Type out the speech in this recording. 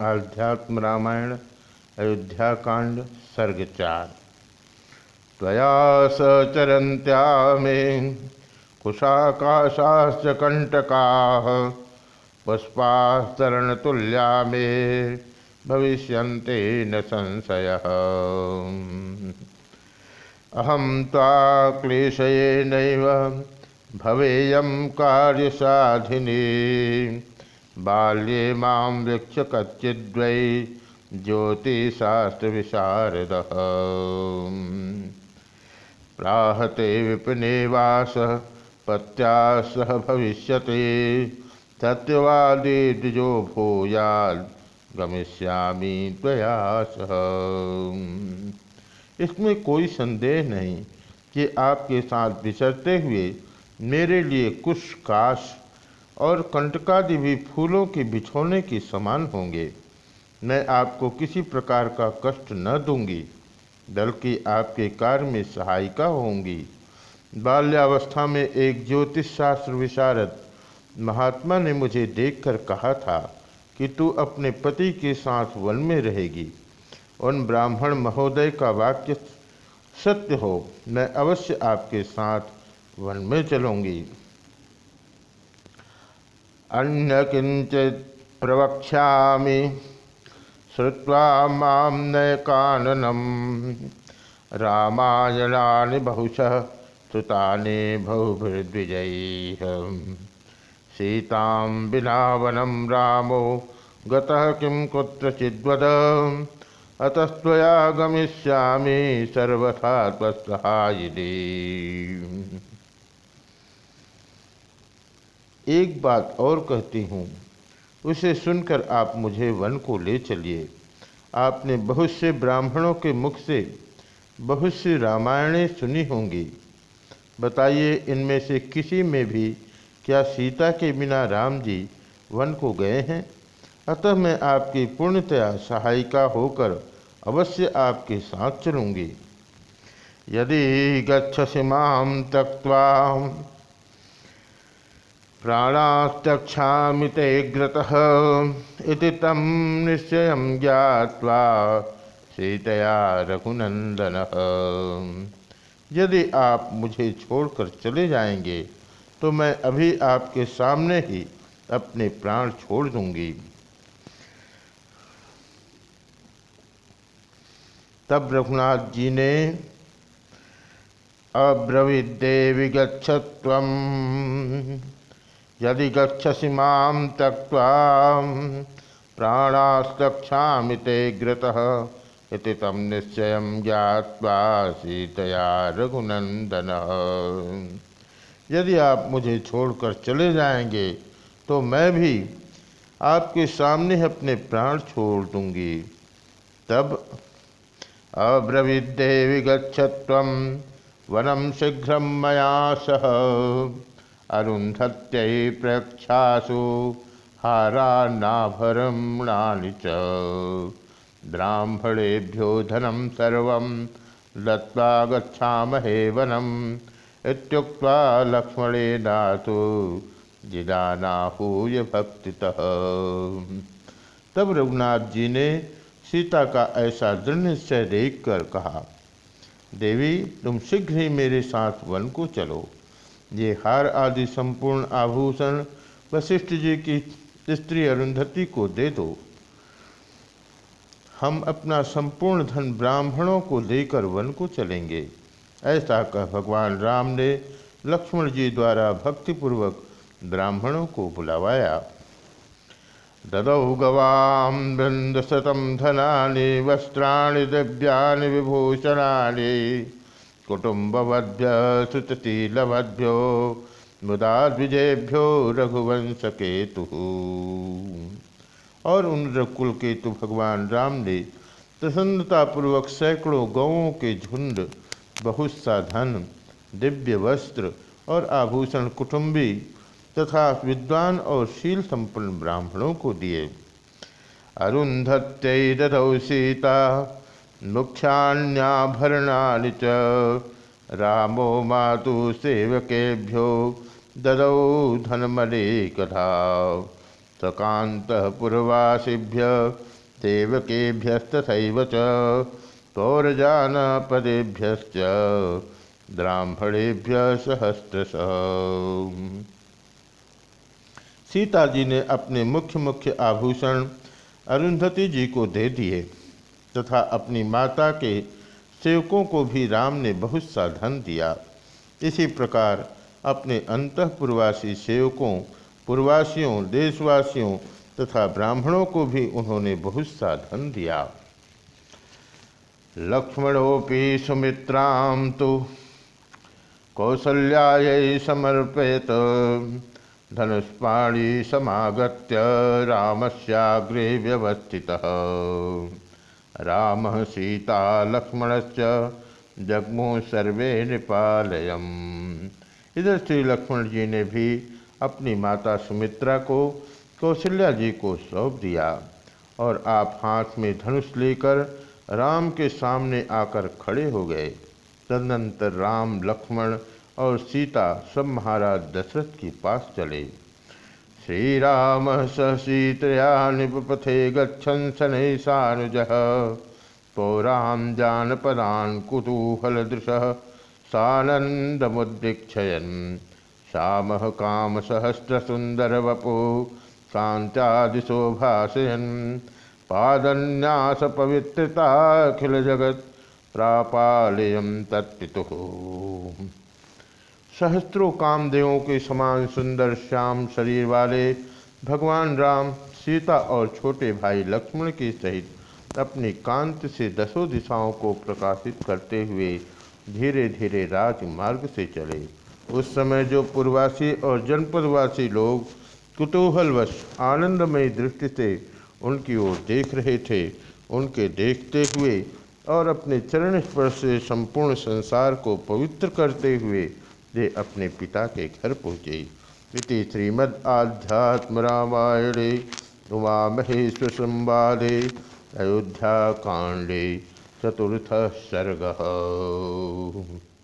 आध्यात्म रामायण, अयोध्या कांड सर्ग चार त्वया सचरन्त्या मे कुशाकाशाश्च कण्टकाः पुष्पास्तरणतुल्या मे भविष्यन्ते न संशयः। अहं त्वा क्लेशयेनैव भवेयं कार्यसाधिनी। बाल्ये माँ वृक्ष कच्चिद्वै ज्योतिशास्त्र विशारद प्राहते विपिनेवास पत्या सह भविष्य सत्यवादी द्विजो भूयाद गमिष्यामी त्वया सह। इसमें कोई संदेह नहीं कि आपके साथ विचरते हुए मेरे लिए कुछ काश और कंटकादि भी फूलों के बिछोने के समान होंगे। मैं आपको किसी प्रकार का कष्ट न दूँगी, बल्कि आपके कार्य में सहायिका होंगी। बाल्यावस्था में एक ज्योतिष शास्त्र विशारद महात्मा ने मुझे देखकर कहा था कि तू अपने पति के साथ वन में रहेगी। उन ब्राह्मण महोदय का वाक्य सत्य हो, मैं अवश्य आपके साथ वन में चलूँगी। अन्य किंचित प्रवक्षा श्रुवा माँ नयकाननम रामायणानि बहुशः श्रुतानि बहुभिर्द्विजैः। सीतां वनं रामो, गतः किं कुत्रचिद्वद? अतस्त्वया सर्वथा त्वत्सहायिनी। एक बात और कहती हूँ। उसे सुनकर आप मुझे वन को ले चलिए। आपने बहुत से ब्राह्मणों के मुख से बहुत सी रामायणें सुनी होंगी। बताइए, इनमें से किसी में भी क्या सीता के बिना राम जी वन को गए हैं? अतः मैं आपकी पूर्णतया सहायिका होकर अवश्य आपके साथ चलूँगी। यदि गच्छसि माम तक्वा प्राणास्तक्षामि ते ग्रतः इति तं निश्चयं ज्ञात्वा सीतया रघुनंदन यदि आप मुझे छोड़कर चले जाएँगे तो मैं अभी आपके सामने ही अपने प्राण छोड़ दूँगी। तब रघुनाथ जी ने अब्रवीदेवी गच्छत्वम। यदि गच्छसि माँ त्यक्त्वा प्राणास्तक्षामि ते घृतः इति तं निश्चयं ज्ञात्वा सीतया रघुनंदन यदि आप मुझे छोड़कर चले जाएँगे तो मैं भी आपके सामने अपने प्राण छोड़ दूँगी। तब अब्रवीदेवी गच्छत्व वनम शीघ्र मया सह। अरुंधत्यै प्रक्षासु हारान्नाभरणानि च। ब्राह्मणेभ्यो धनं सर्वं दत्त्वा गच्छामहे वनम् इत्युक्त्वा लक्ष्मणेनाथो जिदानाहूय भक्तितः। तब रघुनाथ जी ने सीता का ऐसा दृढ़ निश्चय देखकर कहा, देवी, तुम शीघ्र ही मेरे साथ वन को चलो। ये हार आदि संपूर्ण आभूषण वशिष्ठ जी की स्त्री अरुंधति को दे दो। हम अपना संपूर्ण धन ब्राह्मणों को देकर वन को चलेंगे। ऐसा कह भगवान राम ने लक्ष्मण जी द्वारा भक्तिपूर्वक ब्राह्मणों को बुलावाया। ददौ गवाम शतम धना वस्त्राणि, दिव्यानि, विभूषणानि। कुटुम्बवद्भ्य श्रुतशीलवद्भ्यो मुदा द्विजेभ्यो रघुवंश केतु और उन रकुल केतु भगवान राम ने प्रसन्नतापूर्वक सैकड़ों गौों के झुंड बहुत सा धन दिव्य वस्त्र और आभूषण कुटुंबी तथा विद्वान और शील संपन्न ब्राह्मणों को दिए। अरुंधत्य सीता मुख्यान्याभरणानि च। रामो मातु सेवकेभ्यो ददौ धनमले कथा सकांत पूर्वासीभ्य सेवकेभ्यस्तथैव च, पौरजानपदेभ्यश्च, ब्राह्मणेभ्य सहस्रश। सीता जी ने अपने मुख्य मुख्य आभूषण अरुंधति जी को दे दिए। तथा अपनी माता के सेवकों को भी राम ने बहुत सा धन दिया। इसी प्रकार अपने अंतपुरवासी सेवकों, पूर्वासियों, देशवासियों तथा ब्राह्मणों को भी उन्होंने बहुत सा धन दिया। लक्ष्मणोपि सुमित्रां तो कौसल्याय समर्पयत। धनुष्पाणी समागत्य रामस्याग्रे व्यवस्थितः। राम सीता लक्ष्मणस्य जगमो सर्वे नृपालयम। इधर श्री लक्ष्मण जी ने भी अपनी माता सुमित्रा को, कौशल्या जी को सौंप दिया और आप हाथ में धनुष लेकर राम के सामने आकर खड़े हो गए। तदनंतर राम, लक्ष्मण और सीता सब महाराज दशरथ के पास चले। श्री राम स सीतया निपथे गच्छन शनै सानुज। पौरां जानपदान् कुतूहलदृशः। सानन्दमुद्दीक्षयन्। कामसहस्रसुन्दरवपु। कान्त्यादिशो भाषयन् पादन्यासपवित्रताखिलजगत्। प्रापालयं तत्पितुः। सहस्त्रों कामदेवों के समान सुंदर श्याम शरीर वाले भगवान राम, सीता और छोटे भाई लक्ष्मण के सहित अपनी कांत से दसों दिशाओं को प्रकाशित करते हुए धीरे धीरे राजमार्ग से चले। उस समय जो पूर्वासी और जनपदवासी लोग कुतूहलवश आनंदमयी दृष्टि से उनकी ओर देख रहे थे, उनके देखते हुए और अपने चरण स्पर्श से संपूर्ण संसार को पवित्र करते हुए वे अपने पिता के घर पहुँचे। इति श्रीमद् आध्यात्म रामायणे उमा महेश्वर अयोध्या कांडे चतुर्थ सर्ग।